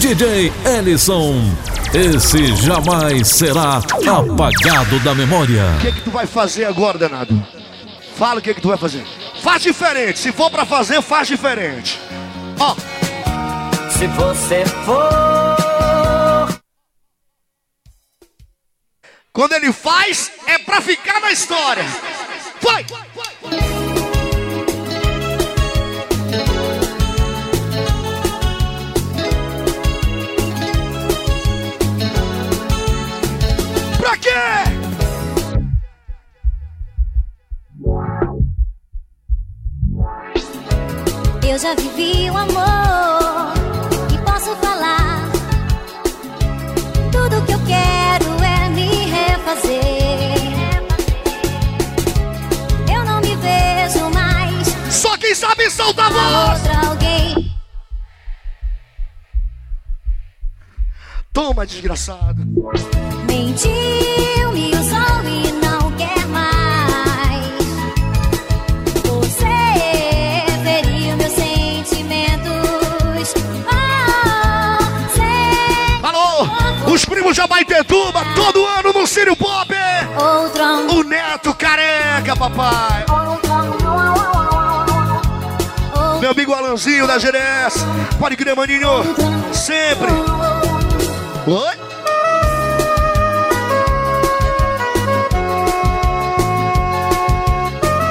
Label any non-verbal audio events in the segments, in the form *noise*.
DJ Ellison. Esse jamais será apagado da memória. O que, que tu vai fazer agora, danado? Fala o que, que tu vai fazer. Faz diferente. Se for pra fazer, faz diferente. Ó. Se você for. Quando ele faz, é pra ficar na história. Vai! Pra Eu já vivi o amor e posso falar. Tudo que eu quero é me refazer. Eu não me vejo mais Só quem sabe solta a voz. outra alguém. Toma, desgraçado. Mentiu, me Abaitetuba, todo ano no Círio Pop. O neto careca, papai. Meu amigo Alanzinho da GDS. Pode crer, maninho. Sempre. Oi?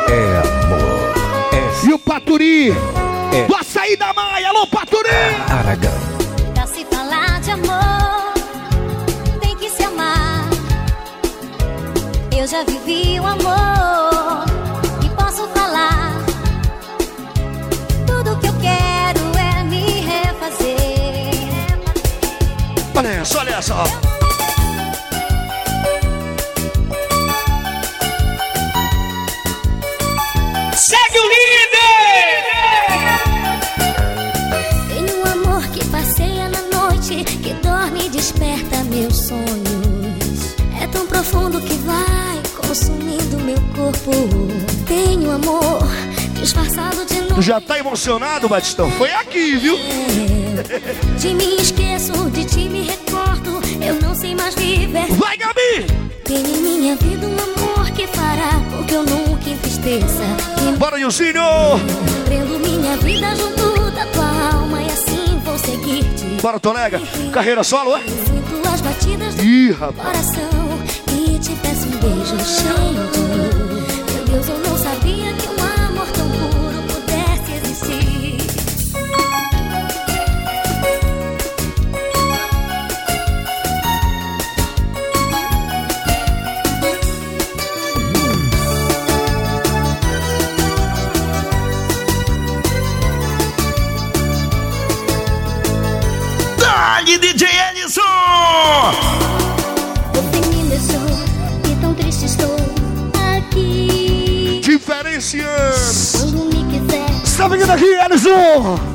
É amor. E o Paturi. Do açaí da Maia. Alô, Paturi. É Aragão. Já vivi o amor e posso falar. Tudo que eu quero é me refazer. Olha essa, olha. Já tá emocionado, Batistão? Foi aqui, viu? *laughs* De mim esqueço, de ti me recordo. Eu não sei mais viver. Vai, Gabi. Tem em minha vida um amor que fará com que eu nunca entristeça. Bora, Nilzinho. Prendo minha vida junto da tua alma e assim vou seguir-te. Bora, Tolega. Carreira solo, é? Sinto as batidas Ih, rapaz. coração e te peço um beijo cheio de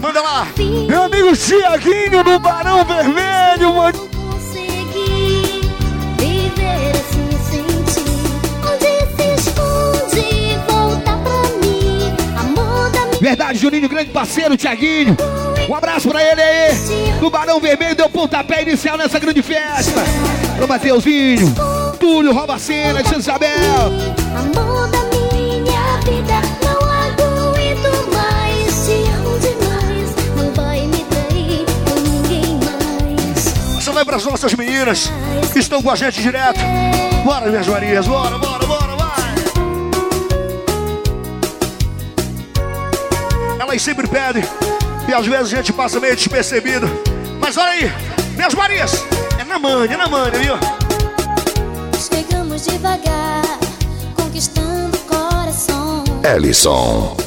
Manda lá. Meu amigo Tiaguinho do Barão Vermelho, mano. assim Verdade, Juninho, grande parceiro, Tiaguinho. Um abraço pra ele aí. Do Barão Vermelho deu pontapé inicial nessa grande festa. Pro Mateuzinho, Túlio, Rouba Cena, de Isabel. Essa vai pras nossas meninas que estão com a gente direto. Bora, minhas Marias, bora, bora, bora, vai. Elas sempre pedem e às vezes a gente passa meio despercebido. Mas olha aí, minhas Marias, é na manha, é na manha, viu? Chegamos devagar, conquistando o coração. Ellison.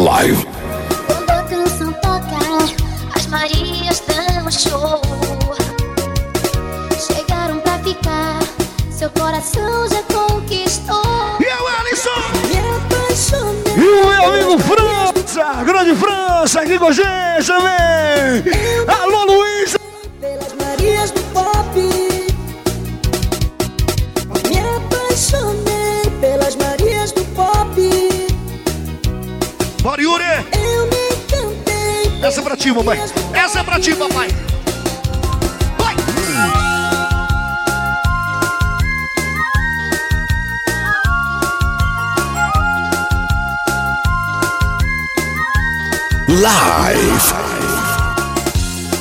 Live. Quando a canção toca, as Marias dão show. Chegaram pra ficar, seu coração já conquistou. E eu, Alisson! Me e o meu amigo França, grande França, aqui com a gente também. Alô, Luiz! Bora, Yuri! Eu me encantei. Essa é pra ti, mamãe! Essa é pra ti, papai! Vai! Live.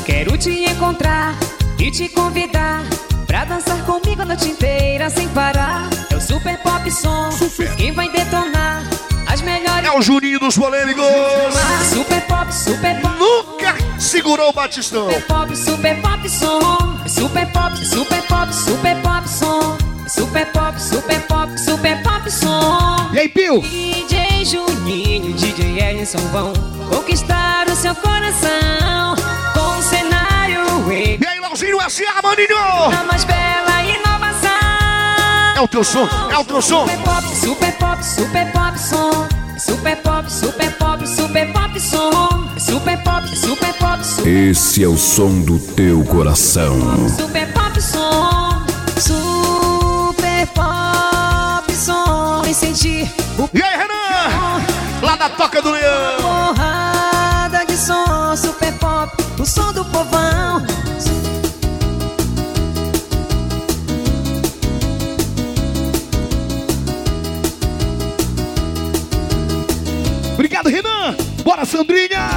Quero te encontrar e te convidar pra dançar comigo a noite inteira sem parar. É o Super Pop Som que vai detonar. É o Juninho dos polêmicos! Super Pop, Super Pop. Nunca segurou o Batistão! Super Pop, Super Pop Som. Super Pop, Super Pop, Super Pop Som. Super Pop, Super Pop, Super Pop Som. E aí, Pio? DJ Juninho, DJ Ellison vão conquistar o seu coração com um cenário E aí, Lauzinho S.A., maninho! da mais bela. É o teu som, é o teu som! Super pop, super pop, super pop som. Super pop, super pop, super pop som. Super pop, super pop, super, Esse é o som do teu coração. super pop som. Super pop som. E sentir o E aí, Renan? Lá da Toca do Leão! porrada de som. Super pop, o som do povão. Bora, Sandrinha!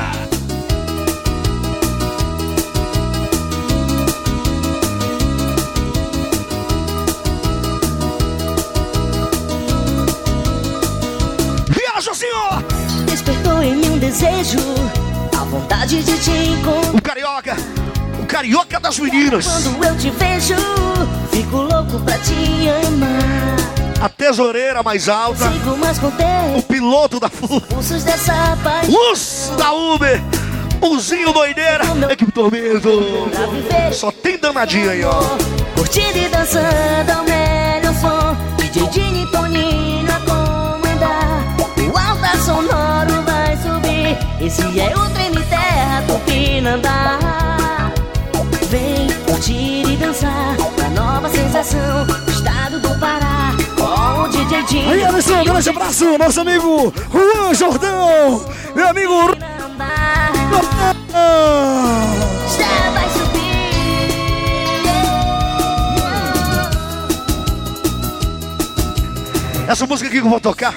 Viaja, senhor! Despertou em mim um desejo. A vontade de te encontrar. O carioca! O carioca das meninas! Quando eu te vejo, fico louco pra te amar. A tesoureira mais alta! Sigo mais com teus O piloto da FU! pulsos dessa paixão. Luz da Uber! Uzinho doideira! Equipe Tormento! Só tem danadinha aí, ó! Curtindo e dançando ao melhor som DJ Dini Toninho a comandar O alta sonoro vai subir Esse é o trem de terra Tupinambá Vem curtir e dançar A nova sensação do estado do Pará Com o DJ Dini Aí, Alisson, grande abraço, nosso amigo Juan Jordão! Meu amigo Já vai subir Essa música aqui que eu vou tocar,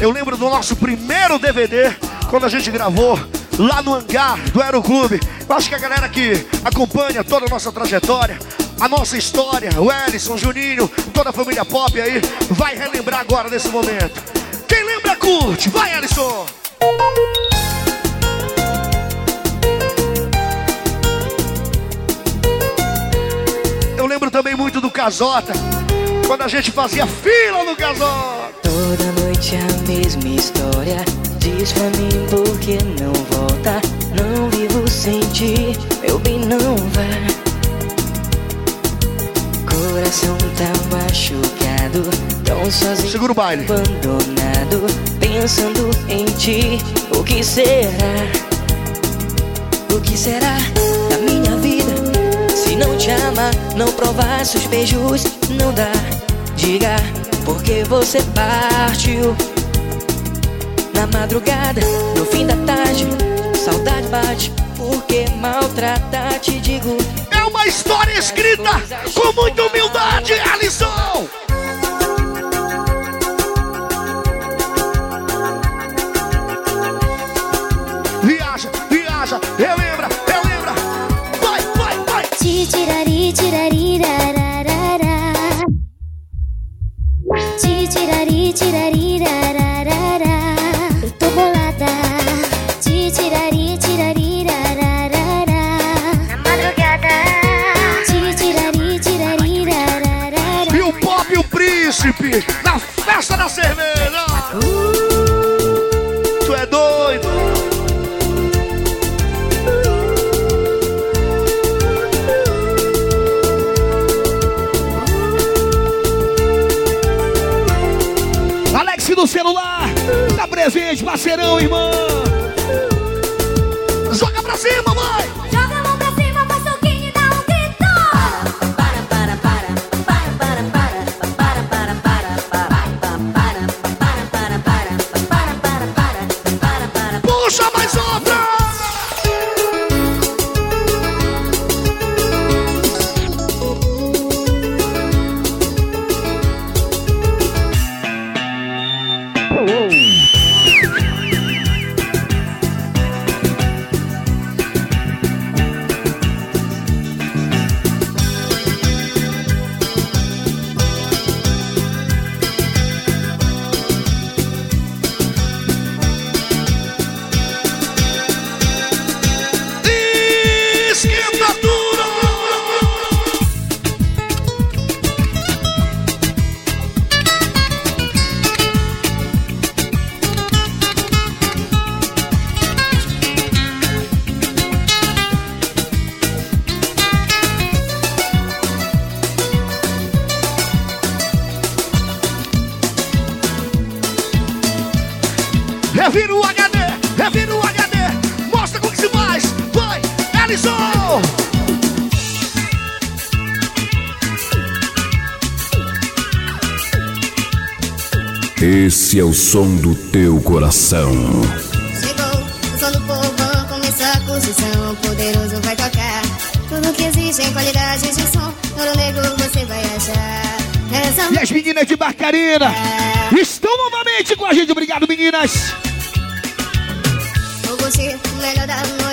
eu lembro do nosso primeiro DVD, quando a gente gravou lá no hangar do Aeroclube. Eu acho que a galera que acompanha toda a nossa trajetória, a nossa história, o Ellison, Juninho, toda a família pop aí, vai relembrar agora nesse momento. Quem lembra, curte. Vai, Ellison! Eu lembro também muito do Casota, quando a gente fazia fila no Casota. Toda noite a mesma história. Diz pra mim por que não volta. Não vivo sem ti, meu bem, não vá. Coração tá machucado, tão sozinho. Segura o baile. Abandonado, pensando em ti. O que será? O que será da minha vida? Se não te amar, não provar seus beijos, não dá. Diga por que você partiu. Na madrugada, no fim da tarde, saudade bate. Porque maltratar, te digo. Uma história escrita com muita humildade, Alisson! parceirão, irmão. Som do teu coração. Chegou o som do povão, começou a construção. Poderoso vai tocar. Tudo que existe em qualidade de som. Ouro negro você vai achar. Essa E as meninas de Barcarina estão novamente com a gente. Obrigado, meninas. Vou curtir o melhor da noite,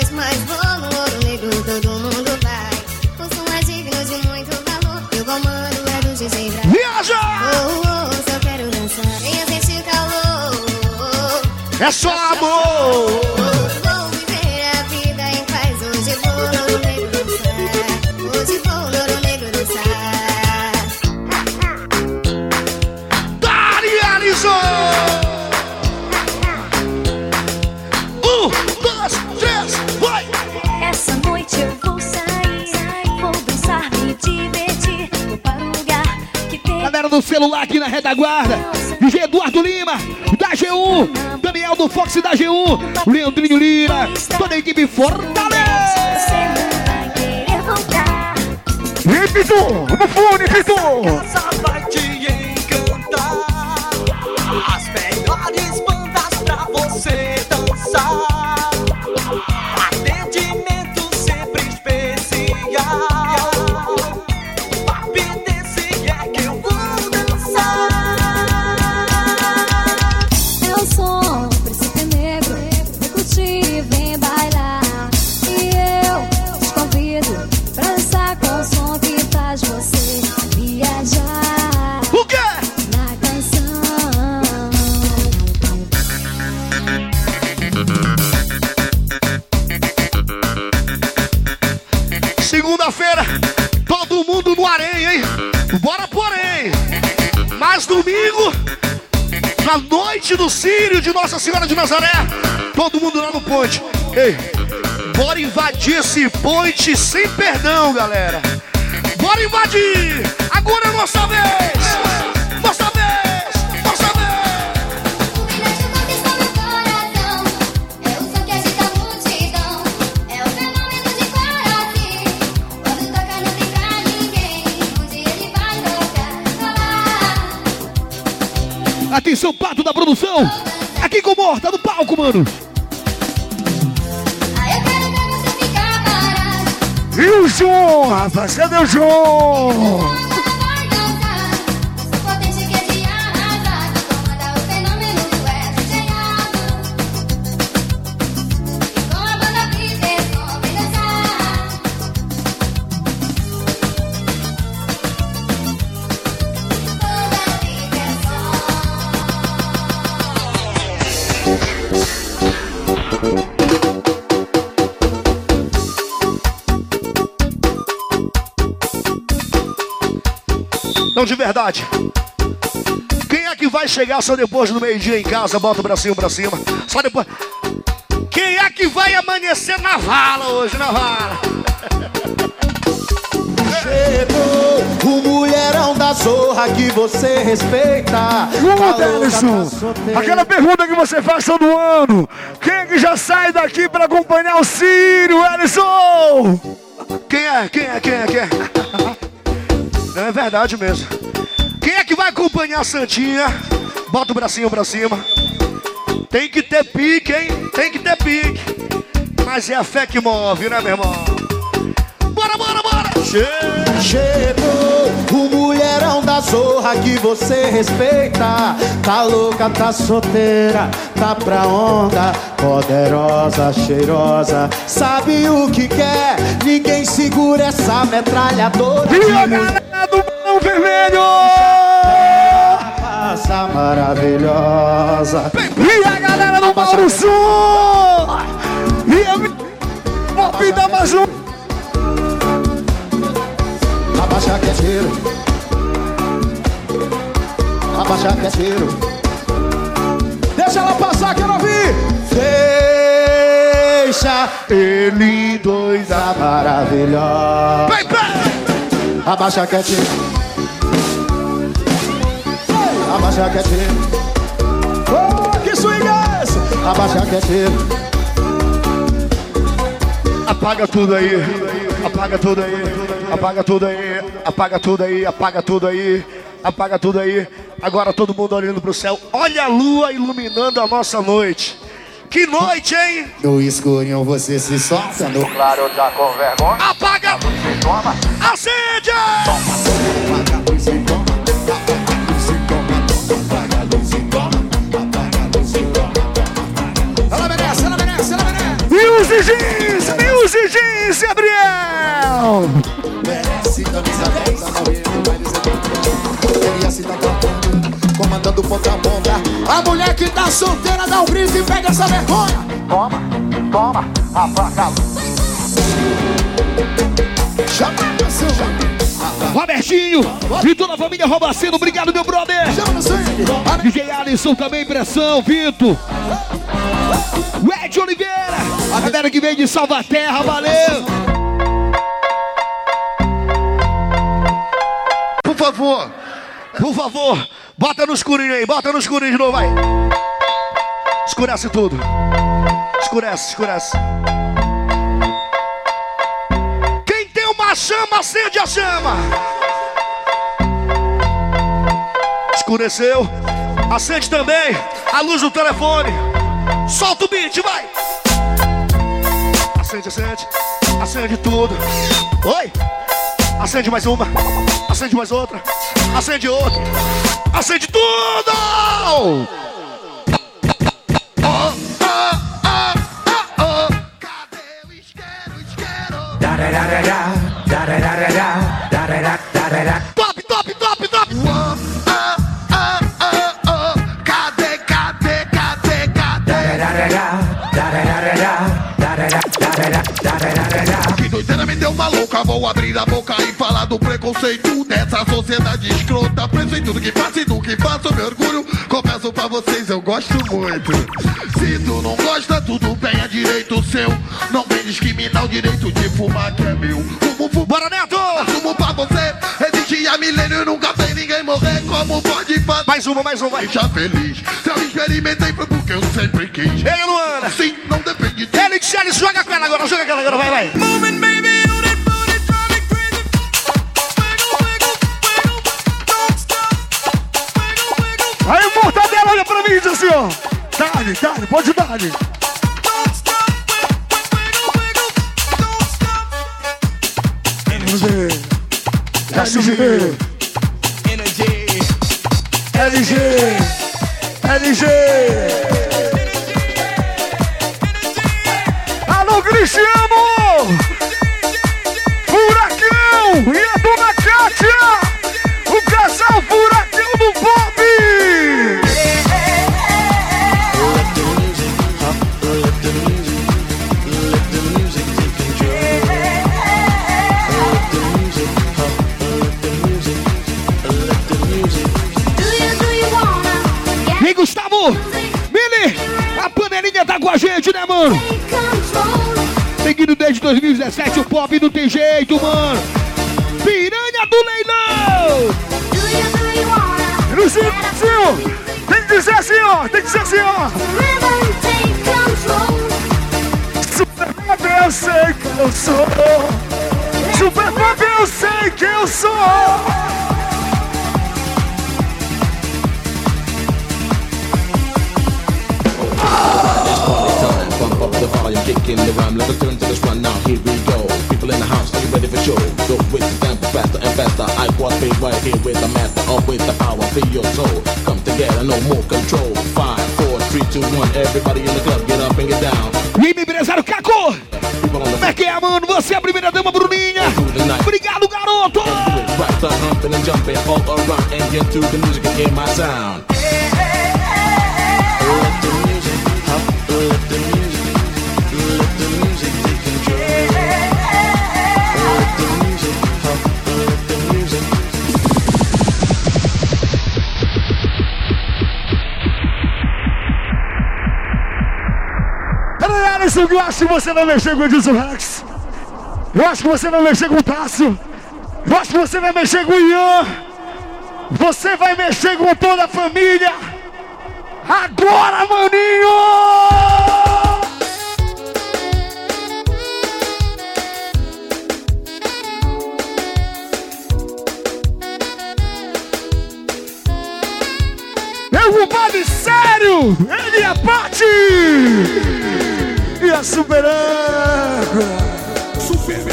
É só amor! Vou viver a vida em paz. Hoje vou negro dançar. Hoje vou negro dançar. Dari! Um, dois, três, vai! Essa noite eu vou sair, vou dançar, me divertir. Vou para um lugar que tem. Galera do celular aqui na retaguarda. DJ Eduardo Lima, GU, Daniel do Fox da GU, Leandrinho Lira, toda a equipe Fortaleza. Repito, no fone, repito. Na noite do Sírio de Nossa Senhora de Nazaré, todo mundo lá no ponte. Ei, bora invadir esse ponte sem perdão, galera! Bora invadir! Agora é nossa vez! Atenção, pato da produção! Aqui com o Morta no palco, mano! E o João, rapaz, cadê o João? De verdade. Quem é que vai chegar só depois do meio-dia em casa? Bota o bracinho pra cima. Só depois. Quem é que vai amanhecer na vala hoje, na vala? Chegou o mulherão da zorra que você respeita. Tá Escuta, louca, Ellison. tá. Aquela pergunta que você faz todo ano. Quem é que já sai daqui pra acompanhar o Círio, Ellison? Quem é? Quem é? Quem é? Quem é? É verdade mesmo. Quem é que vai acompanhar a Santinha? Bota o bracinho pra cima. Tem que ter pique, hein? Tem que ter pique. Mas é a fé que move, né, meu irmão? Bora, bora, bora! Chegou o mulherão da zorra que você respeita. Tá louca, tá solteira, tá pra onda. Poderosa, cheirosa, sabe o que quer? Ninguém segura essa metralhadora. E a galera do Balão Vermelho! Passa maravilhosa. E a galera do Mauro Sul! E a da Amazon! Abaixa que é tiro. Abaixa que é tiro. Deixa ela passar, quero ouvir. Deixa ele doida maravilhosa. Vem, vem! Abaixa que é tiro. Abaixa que é tiro. Oh, que swing é esse? Abaixa que é tiro. Apaga tudo aí, apaga tudo aí, apaga tudo aí, apaga tudo aí, apaga tudo aí, apaga tudo aí. Agora todo mundo olhando pro céu. Olha a lua iluminando a nossa noite. Que noite, hein? No escurinho você se solta. No claro tá com vergonha. Apaga! Acende! Ela merece, ela merece, ela merece. Jeans! Music Jeans, Gabriel! Merece camisa 10, tá morrendo, vai dizer. Ele assim tá cantando, comandando ponta a ponta. A mulher que tá solteira dá um grito e pega essa vergonha. Toma, toma, apaga. Chama no sangue, Robertinho e toda a família Robaceno, obrigado, meu brother! chama no sangue. A DJ Alisson também, pressão, Vitor! O Ed Oliveira! A galera que vem de Salvaterra, valeu! Por favor, por favor, bota no escurinho aí, bota no escurinho de novo, vai! Escurece tudo. Escurece, escurece. Quem tem uma chama, acende a chama! Escureceu. Acende também a luz do telefone. Solta o beat, vai! Acende, acende. Acende tudo. Oi! Acende mais uma. Acende mais outra. Acende outra. Acende tudo! Oh, oh, oh, oh, oh. Cadê o isqueiro, isqueiro? Vou abrir a boca e falar do preconceito dessa sociedade escrota. Preso em tudo que faço e do que faço, meu orgulho. Confesso pra vocês, eu gosto muito. Se tu não gosta, tudo bem, é direito seu. Não vem discriminar o direito de fumar que é meu. Fumo, fumo, Bora, Neto! fumo pra você. Existe há milênio e nunca tem ninguém morrer. Como pode fazer? Mais uma, mais uma, vai! Deixa feliz. Se eu experimentei foi porque eu sempre quis. Ei, Luana! Sim, não depende de Ele ele joga com ela agora, joga com ela agora, vai, vai! Moving, Aí, mortadela, olha pra mim e diz assim, ó. Dale, dale, pode dar. LG. LG. LG. And jumping all around and get to the music and hear my sound. Let the music let the music, let the music. Let the music let the music. Eu acho que você vai mexer com o Edilson Rex. Eu acho que você vai mexer com o Tássio. Que você vai mexer com o Ian. Você vai mexer com toda a família. Agora, maninho! Meu compadre sério! Ele é parte! E a super âncora! All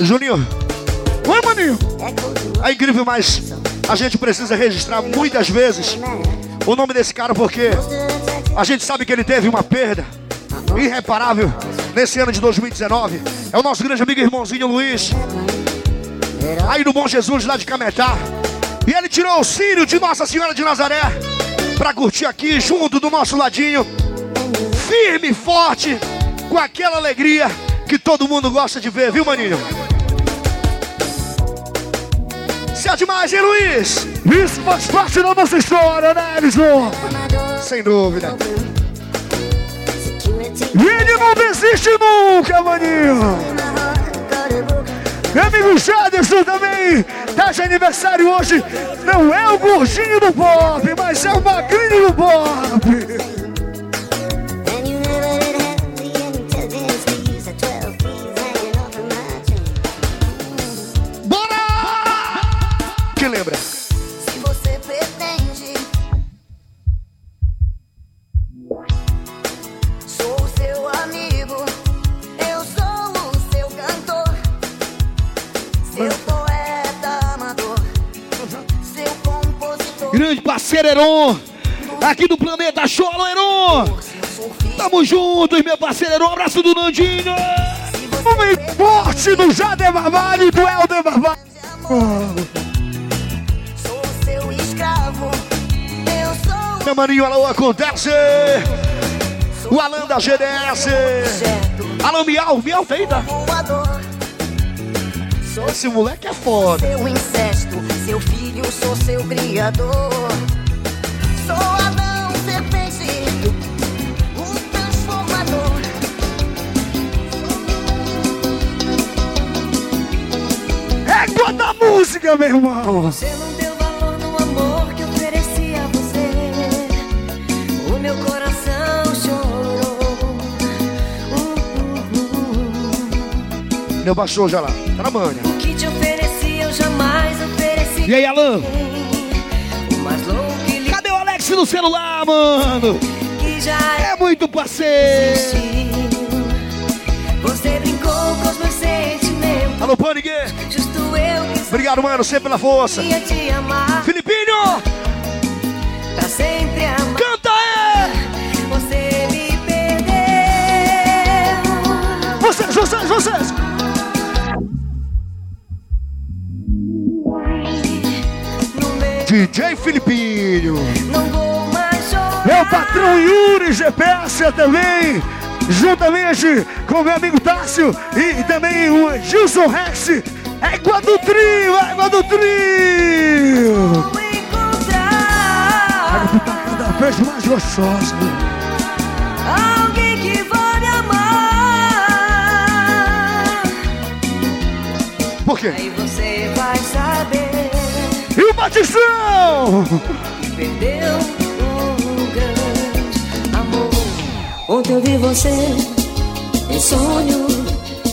Juninho! Oi, maninho! É incrível, mas a gente precisa registrar muitas vezes o nome desse cara porque a gente sabe que ele teve uma perda irreparável nesse ano de 2019. É o nosso grande amigo irmãozinho Luiz, aí do Bom Jesus lá de Cametá. E ele tirou o sírio de Nossa Senhora de Nazaré pra curtir aqui junto do nosso ladinho, firme forte, com aquela alegria que todo mundo gosta de ver, viu, maninho? Isso é demais, hein, Luiz? Isso faz parte da nossa história, né, Edson? Sem dúvida. E ele não desiste nunca, maninho. Meu amigo Jaderson também tá de aniversário hoje. Não é o gordinho do pop, mas é o magrinho do pop. Parceiro aqui do Planeta Cholo, Heron. Tamo juntos, meu parceiro Heron. Abraço do Nandinho. Homem forte do Jader Barbalho e do Helder Barbalho. Sou seu escravo, eu sou Meu maninho, alô, acontece. O Alan da GDS. Alô, Miau, Miau feita. Sou Esse moleque é foda. seu incesto, seu filho, sou seu criador. Égua da música, meu irmão. Você não deu valor no amor que ofereci a você. O meu coração chorou. Meu baixou já lá. Tá na manha. O que te ofereci eu jamais ofereci. E aí, Alan? No celular, mano? É muito parceiro. Você brincou com os meus sentimentos. Alô, Panique. Justo eu que Obrigado, mano, sempre pela força. Filipinho, Pra sempre amar. canta aí. Você me perdeu. Vocês, vocês, vocês. DJ Filipinho. não patrão Yuri GPS também. Juntamente com meu amigo Tássio e também o Gilson Rex. Égua do trio, égua do trio. Égua tu tá cada vez mais gostosa. Alguém que vai me amar. Por quê? Aí você vai saber. E o Batistão? que Perdeu Ontem eu vi você em sonho,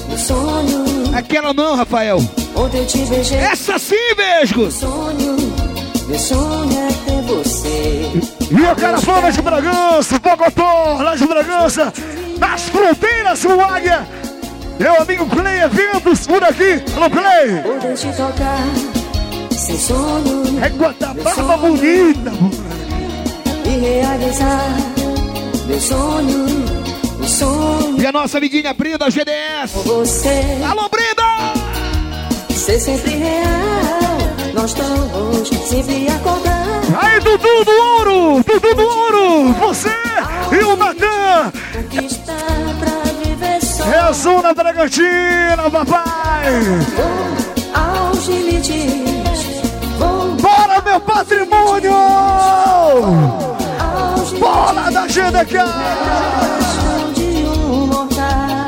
no sonho. Aquela não, Rafael. Ontem eu te beijei. Essa sim, beijo. Sonho, meu sonho é ter você. E a caravana de Bragança, Bogotó, lá de Bragança, nas fronteiras do Águia. Meu amigo Clay Eventos por aqui. Alô, Clay. Poder te tocar sem sonho. Égua da barba bonita. E realizar meu sonho, meu sonho. E a nossa amiguinha Brida GDS. Você. Alô, Brida! Ser sempre real. Nós estamos sempre acordar. Aí, Dudu do Ouro! Dudu do Ouro! Você e o Natan! Conquistar pra viver só. É a Zona Bragantina, papai! Aos limites. Vou Bora, meu patrimônio! Bola da GDK! mortal.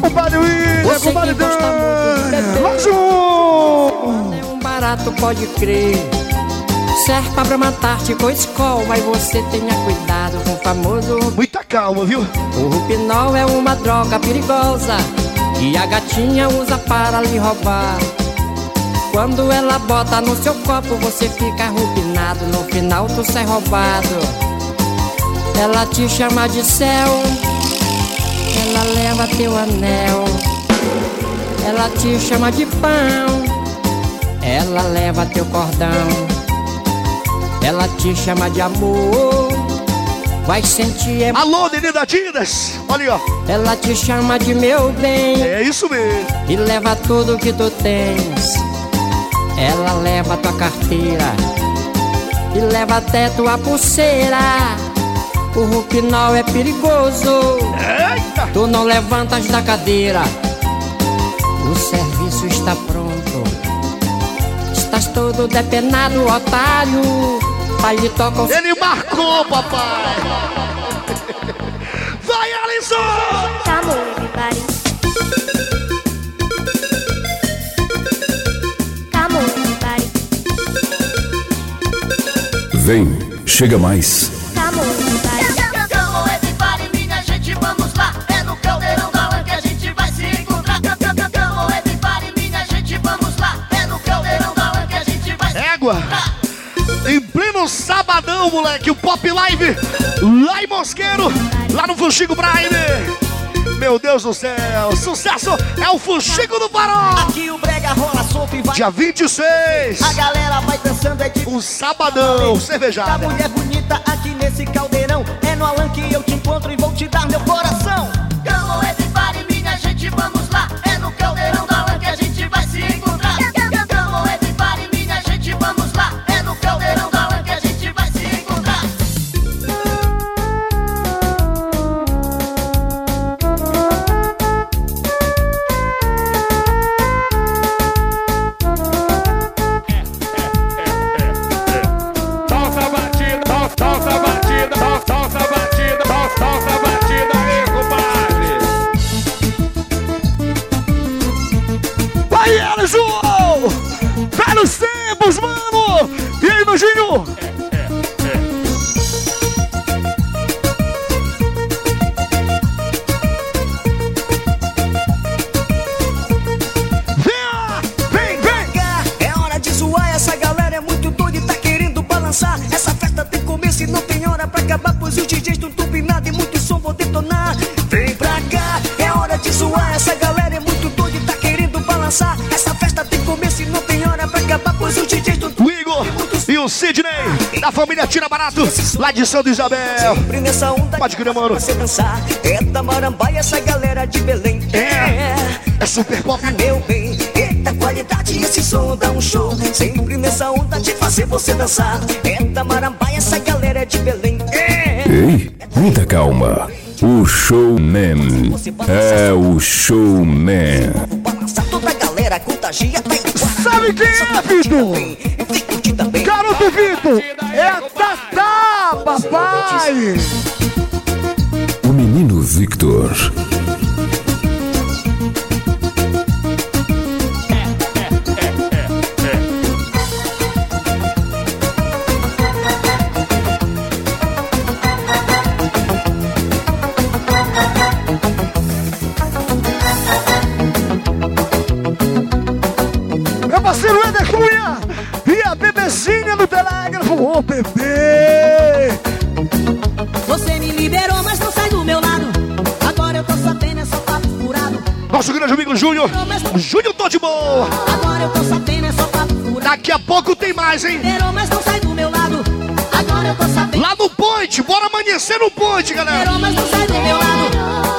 Compadre William, que muito de Dan! Mais um! É um barato, pode crer. Serve pra matar-te com escola, mas você tenha cuidado com o famoso. Muita calma, viu? O rupinol é uma droga perigosa e a gatinha usa para lhe roubar. Quando ela bota no seu copo, você fica rupinado. No final, tu sai roubado. Ela te chama de céu, ela leva teu anel. Ela te chama de pão, ela leva teu cordão. Ela te chama de amor, vai sentir emoção. Alô, Nenê da Didas! Olha aí, ó. Ela te chama de meu bem É isso mesmo. e leva tudo que tu tens. Ela leva tua carteira e leva até tua pulseira. O rupinol é perigoso, Eita! tu não levantas da cadeira. O serviço está pronto, estás todo depenado, otário. Paletó com Ele marcou, papai! Vai, Alisson! Come on, everybody. Come on, everybody. Vem, chega mais. Moleque, o Pop Live lá em Mosqueiro, lá no Fuxico Prime. Meu Deus do céu, sucesso é o Fuxico do Farol. Aqui o brega rola solto e vai. Dia 26, A galera vai dançando, é de um sabadão, da cervejada. mulher bonita aqui nesse caldeirão. É no Alan que eu te encontro e vou te dar meu coração. Calma, everybody, minha gente, vamos Tira Barato, lá de Santa Isabel. sempre nessa onda. Pode crer, mano. Você dançar, é da Marambaia, essa galera de Belém. É, é super pop. meu bem. Eita qualidade, esse som dá um show. Sempre nessa onda de fazer você dançar. É da Marambaia, essa galera é de Belém. É. Ei, muita calma. O showman é o showman. Toda a galera, contagia. tem Sabe quem é, Vitor? Garoto Vitor! É Tatá, papai! O menino Victor. Bebê! Você me liberou, mas não sai do meu lado. Agora eu tô sabendo, é só papo furado. Nosso grande amigo Júnior. Júnior, tô de boa. Agora eu tô sabendo, é só papo furado. Daqui a pouco tem mais, hein? Liberou, mas não sai do meu lado. Agora eu tô sabendo. Lá no Point, bora amanhecer no Point, galera. Liberou, mas não sai do meu lado.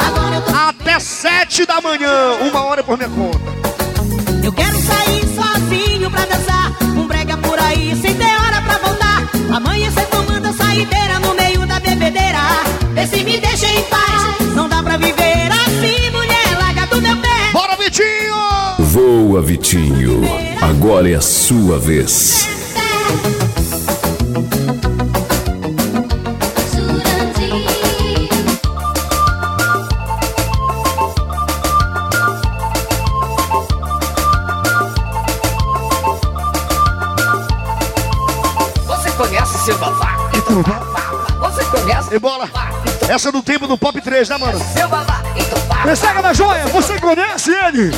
Agora eu tô Até sete da manhã, uma hora por minha conta. Eu quero sair sozinho pra dançar. Cê tomando a saideira no meio da bebedeira. Vê se me deixa em paz. Não dá pra viver assim, mulher, larga do meu pé. Bora, Vitinho! Voa, Vitinho. Agora é a sua vez. Essa é do tempo do Pop 3, né, mano? babá? Então da Joia, você conhece ele?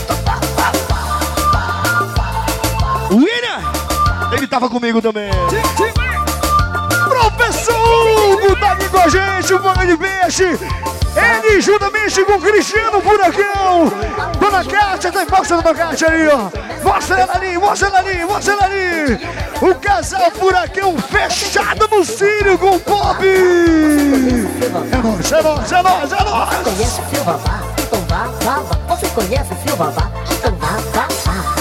William? Ele tava comigo também. Professor Hugo tá aqui com a gente, o Bola de Peixe. Ele juntamente com o Cristiano Furacão. Dona Cátia, tem mostra a Dona Cátia ali, ó. Mostra ela ali, mostra ela ali, mostra ela ali. O casal Furacão fechado no cílio com o Pop. É nóis, é nóis, é nóis, é nóis. Conhece seu babá? Então vá, vá, vá. Você conhece seu babá? Então vá, vá, vá.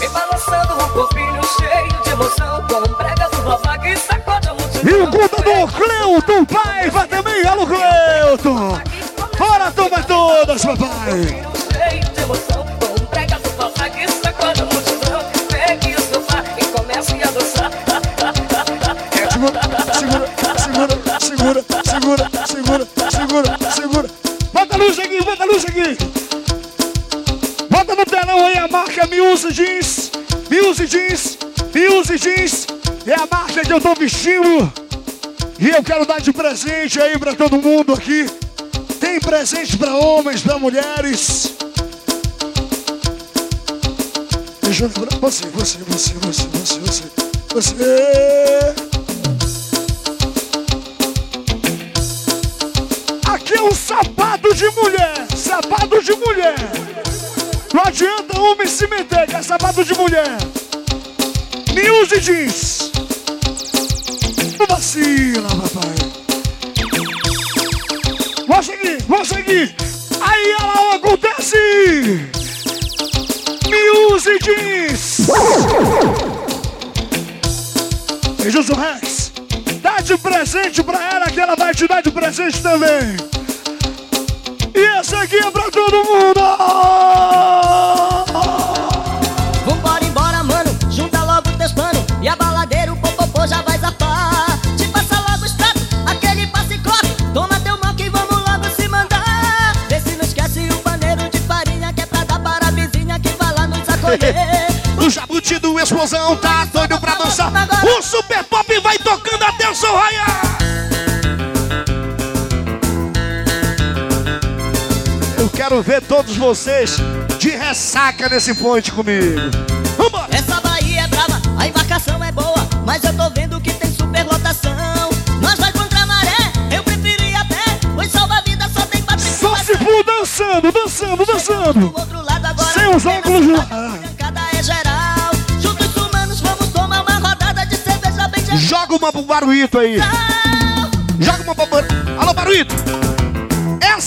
E balançando um corpinho cheio de emoção Com brega do babá que sacode a multidão E o contador Cleuton Paiva também, alô Cleuton! Bora, toma todas, papai! Segura, segura, segura, segura, segura! Bota a luz aqui, bota a luz aqui! Bota no telão aí a marca Muse Jeans, Muse Jeans, Muse Jeans, é a marca que eu tô vestindo. E eu quero dar de presente aí pra todo mundo aqui. Tem presente pra homens, pra mulheres. Deixa eu. Você, você, você, você, você, você. Você. Sapato de mulher. Sapato de mulher. Não adianta homem se meter, que é sapato de mulher. News e jeans. Não vacila, papai. Vou seguir, vou seguir. Aí ela acontece. News e jeans. Beijo, Rex. Dá de presente pra ela que ela vai te dar de presente também. E essa aqui é pra todo mundo! Vambora embora, mano. Junta logo teus panos. E a baladeira, o popopô já vai zapar. Te passa logo os pratos, aquele passe corre. Toma teu mão que vamos logo se mandar. Vê se não esquece o paneiro de farinha que é pra dar para a vizinha que vai lá nos acolher. *laughs* O jabuti do explosão tá doido pra dançar. O Super Pop vai tocando até o sol raiar. Quero ver todos vocês de ressaca nesse ponte comigo. Vambora! Essa Bahia é brava, a embarcação é boa. Mas eu tô vendo que tem superlotação. Nós vai contra a maré, eu preferi a pé. Pois salva-vida só tem pra Só se for dançando, dançando, dançando. outro lado agora. Sem os óculos. Cada é geral. Juntos humanos, vamos tomar uma rodada de cerveja bem. Joga uma pro Baruito aí. Joga uma pro Baruito. Alô, Baruito.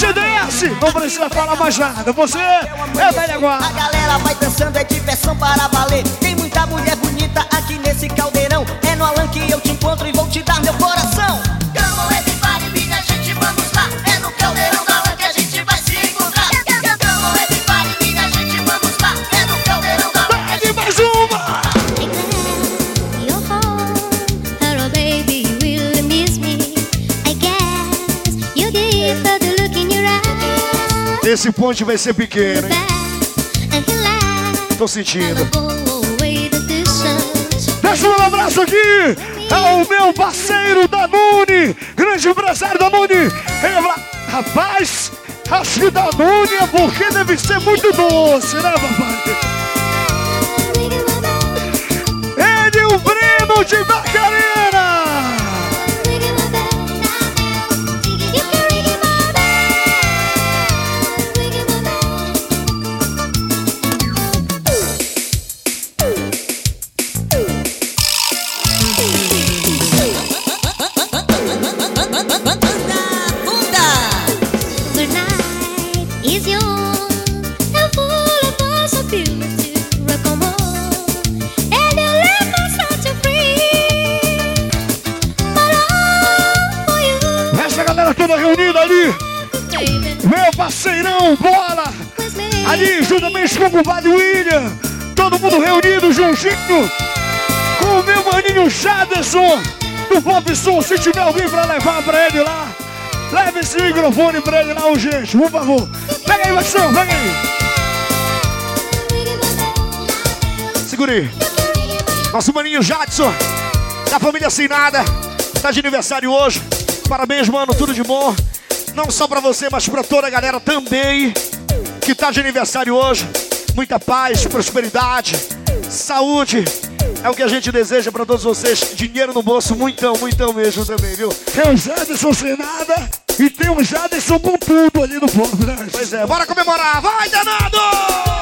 Alan, da GDS. Não precisa falar mais nada. Você é velha guarda. A galera vai dançando, é diversão para valer. Tem muita mulher bonita aqui nesse caldeirão. É no Alan que eu te encontro e vou te dar meu coração. Esse ponte vai ser pequeno, hein? Tô sentindo. Deixa um abraço aqui. É o meu parceiro Danone. Grande empresário. Ele fala, rapaz, acho que Danone é porque deve ser muito doce, né, papai? Ele o Breno de Macarena. Ali, juntamente com o compadre William. Todo mundo reunido, juntinho. Com o meu maninho Jaderson. Do Pop Som, se tiver alguém pra levar pra ele lá. Leve esse microfone pra ele lá, urgente, por favor. Pega aí, Maxão, pega aí. Segura aí. Nosso maninho Jadson, da família Sem Nada, tá de aniversário hoje. Parabéns, mano, tudo de bom. Não só pra você, mas pra toda a galera também que tá de aniversário hoje. Muita paz, prosperidade, saúde. É o que a gente deseja pra todos vocês. Dinheiro no bolso, muitão, muitão mesmo também, viu? Tem o Jaderson sem nada e tem o Jaderson com tudo ali no povo, né? Pois é, bora comemorar. Vai, danado!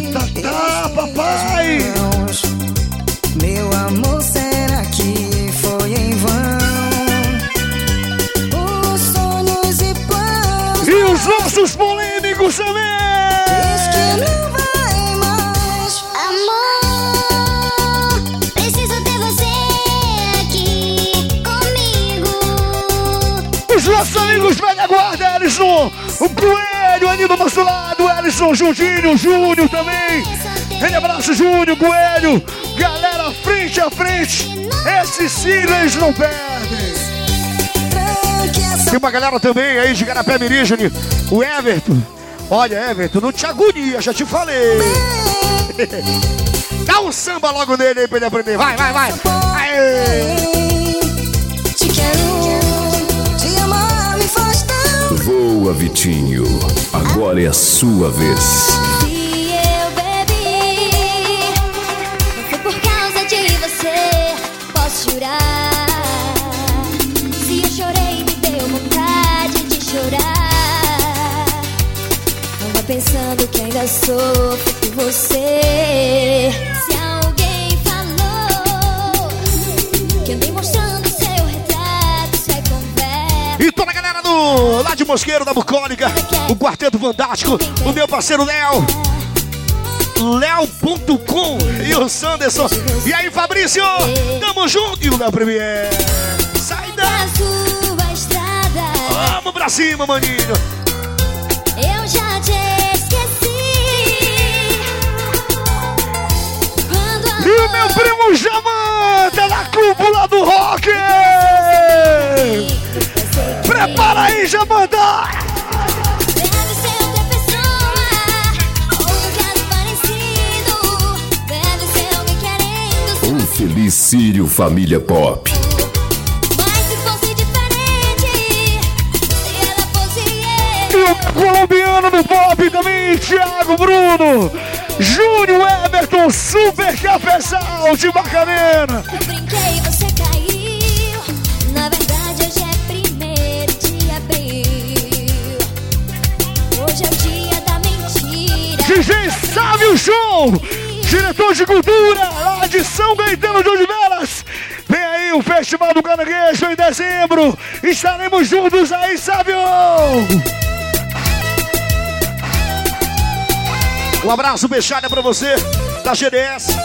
Tatá, papai! Mãos. Meu amor, será que foi em vão? Os sonhos e planos. E os nossos polêmicos também! Diz que não vai mais. Amor, preciso ter você aqui comigo. Os nossos amigos velha guarda, Ellison! O Coelho ali do nosso lado, Ellison, Juntinho, Júnior também! Grande abraço, Júnior, Coelho! Galera, frente a frente! Esses sim eles não perdem! Tem uma galera também aí de Garapé Mirígene, o Everton. Olha, Everton, não te agonia, já te falei. *laughs* Dá um samba logo nele aí pra ele aprender. Vai, vai, vai. Aê. Voa, Vitinho. Agora é a sua vez. Se eu bebi, não foi por causa de você, posso jurar. Se eu chorei, me deu vontade de chorar. Não vá pensando que ainda sofro por você. Lá de Mosqueiro, da Bucólica, o Quarteto Fantástico, o meu parceiro Léo. Léo.com e o Sanderson. E aí, Fabrício? Tamo junto e o Léo Premier. Sai da sua estrada. Vamos pra cima, maninho. Eu já te esqueci. Quando E o meu primo Jamanta na cúpula do rock. Prepara aí, Jamanta. deve ser outra pessoa, ou um caso parecido, deve ser Felicírio Família Pop. Mas se fosse diferente, se ela fosse E o colombiano do pop também, Thiago Bruno. Júnior Everton, super cafezal de Macarena. Eu brinquei, DJ Sabe o Show, diretor de cultura lá de São Gaetano de Olivelas. Vem aí o Festival do Caranguejo em dezembro. Estaremos juntos aí, Sábio. Um abraço fechado pra você, da GDS.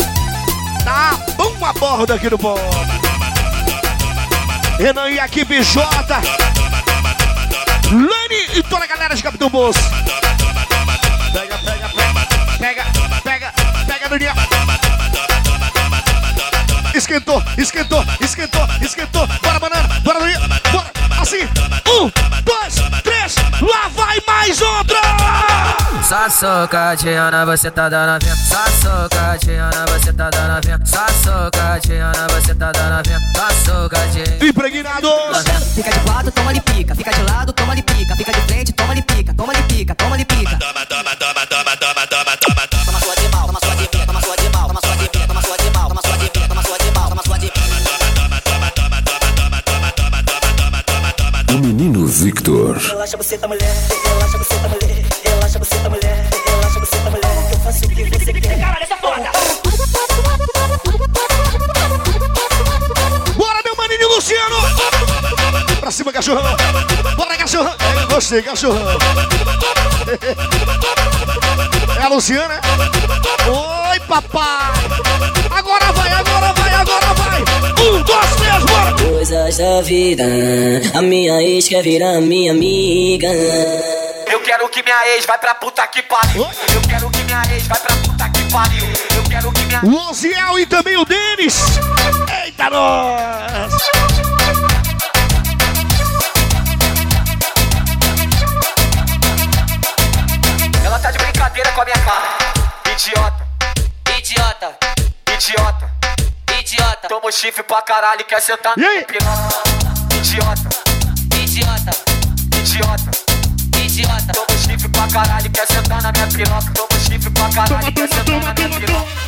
Tá bom a borda aqui no pó. Renan e a equipe J. Lani e toda a galera de Capitão Bolso. Pega, pega, pega, pega, pega, Daniel. Esquentou, esquentou, esquentou, esquentou. Bora, banana, bora, Daniel, bora. Assim, um, dois, três, lá vai mais outra! Só socadinha, você tá dando a vinha. Só socadinha, você tá dando a vinha. Só socadinha, você tá dando a vinha. Só socadinha. Impregnados! Fica de quatro, toma ali pica. Fica de lado, toma ali pica. Fica de frente, toma ali pica. Toma ali pica, toma ali pica. Toma, toma, toma, gostei, cachorrão! É a Luciana, é? Oi, papai! Agora vai, agora vai, agora vai! Um, dois, três, bora! Coisas da vida, a minha ex quer virar minha amiga. Eu quero que minha ex vai pra puta que pariu. Eu quero que minha ex vai pra puta que pariu. Eu quero que minha O Oziel e também o Denis! Eita, nós! Chifre pra caralho quer sentar na. Idiota, idiota, idiota. idiota. Toma o chifre pra caralho quer sentar na minha piroca. Toma chifre pra caralho quer sentar na minha piroca.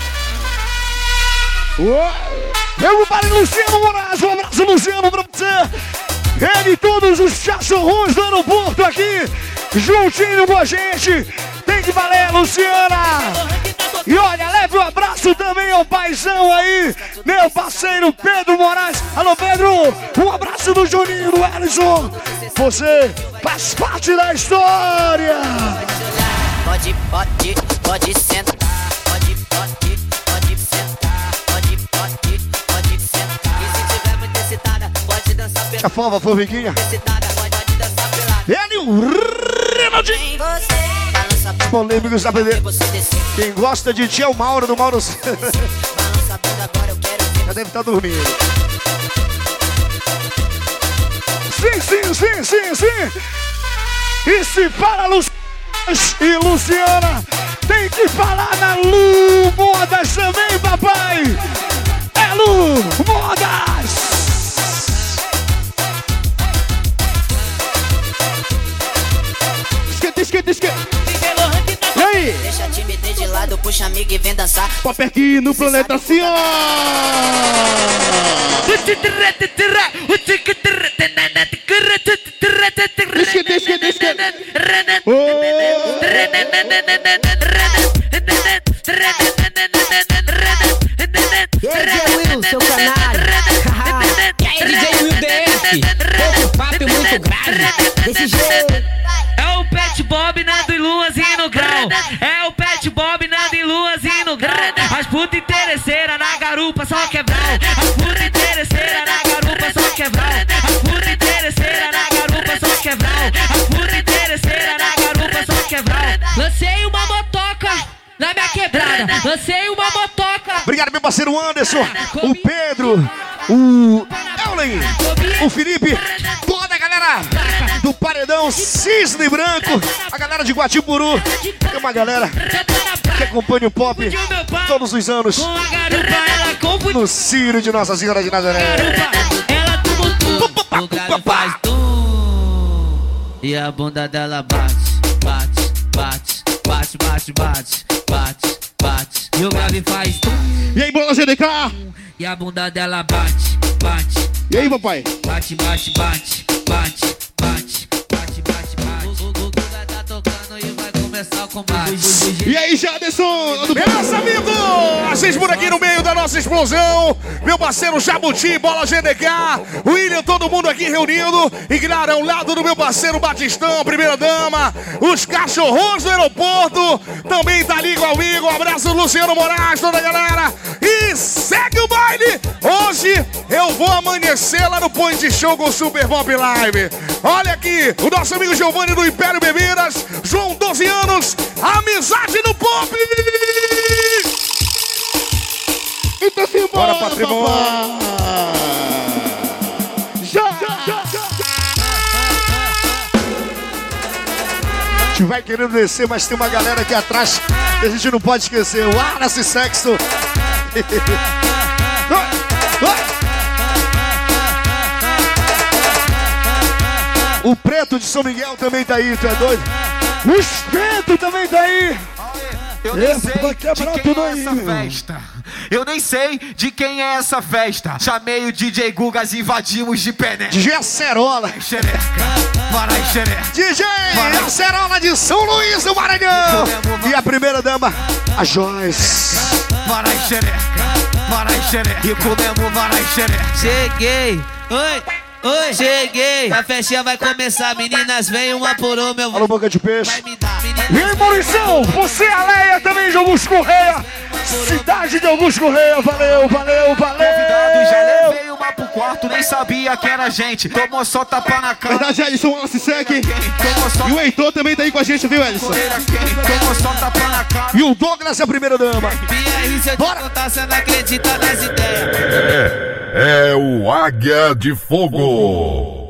Meu pai Luciano Moraes, um abraço Luciano pra você! Ele e todos os cachorrões do aeroporto aqui, juntinho com a gente! Tem que valer, Luciana! E olha, leve um abraço também ao paizão aí, meu parceiro Pedro Moraes. Alô, Pedro! Um abraço do Juninho, do Ellison! Você faz parte da história! Pode, pode, pode sentar. Pode, pode, pode sentar. Pode, pode, pode sentar. E se tiver muito excitada, pode dançar pela A fova, pela Ele, o Renaldinho! Polêmico sabe dele. você descer. Quem gosta de ti é o Mauro do Mauro. Já deve estar dormindo. Sim, sim, sim, sim, sim. E se para Lu e Luciana, tem que falar na Lu Modas também, papai. É Lu Modas. Esquenta, esquenta, esquenta. E aí? Deixa a timidez de lado, puxa amigo e vem dançar. Pop aqui no planeta assim, ó. DJ Will, seu canário. e aí, DJ Will DF? Pouco papo e muito grave. Desse jeito. É o Pet Bob, Nando e Luazinho no grau. As puta interesseira na garupa só quebrar. As puta interesseira na garupa só quebrar. As puta interesseira na garupa só quebrar. As puta interesseira na garupa só quebrar. Lancei uma motoca na minha quebrada. Lancei uma motoca. Obrigado, meu parceiro Anderson, o Pedro, o Eulen, o Felipe, toda a galera Paredão Cisne Branco, a galera de Guatiburu, tem uma galera que acompanha o pop todos os anos no Ciro de Nossa Senhora de Nazaré. O grave faz tum E a bunda dela bate, bate, bate, bate, bate, bate, bate, bate E o grave faz tum E aí, bola GDK? E a bunda dela bate, bate E aí, papai? Bate, bate, bate, bate, E aí, Jaderson? Beleza, amigo? A gente por aqui no meio da nossa explosão. Meu parceiro Jabuti, Bola GDK, William, todo mundo aqui reunido. E claro, ao lado do meu parceiro Batistão, primeira dama, os cachorros do aeroporto. Também tá ali comigo. Um abraço, Luciano Moraes, toda a galera. E segue o baile. Hoje eu vou amanhecer lá no Point Show com o Super Pop Live. Olha aqui, o nosso amigo Giovanni do Império Bebidas, João, 12 anos, amizade no pop! Então se embora, Bora, patrimônio. Já, já, já, já. A gente vai querendo descer, mas tem uma galera aqui atrás que a gente não pode esquecer. O Arce Sexto. *laughs* O preto de São Miguel também tá aí, tu é doido? O espeto também tá aí. Eu nem Esse sei de quem é essa festa. Eu nem sei de quem é essa festa. Chamei o DJ Gugas e invadimos de pené. DJ Acerola. Xereca, varai xereca. DJ Acerola de São Luís do Maranhão. E a primeira dama, a Joyce. Varai xereca, varai xereca. E comemos varai xereca. Cheguei, oi, oi, cheguei A festinha vai começar, meninas, vem uma por uma eu Alô, boca de peixe. E aí, Maurição, você a Leia também de Augusto Correia. Cidade de Augusto Correia, valeu, valeu, Convidado, já valeu. levei uma pro quarto, nem sabia que era gente. Tomou só tapa na cara. Verdade, Edson. Tomou só E o Heitor também tá aí com a gente, viu, Edson? Tomou só tapa na cara. E o Douglas é a primeira dama. Se ideias É, é o Águia de Fogo. ー。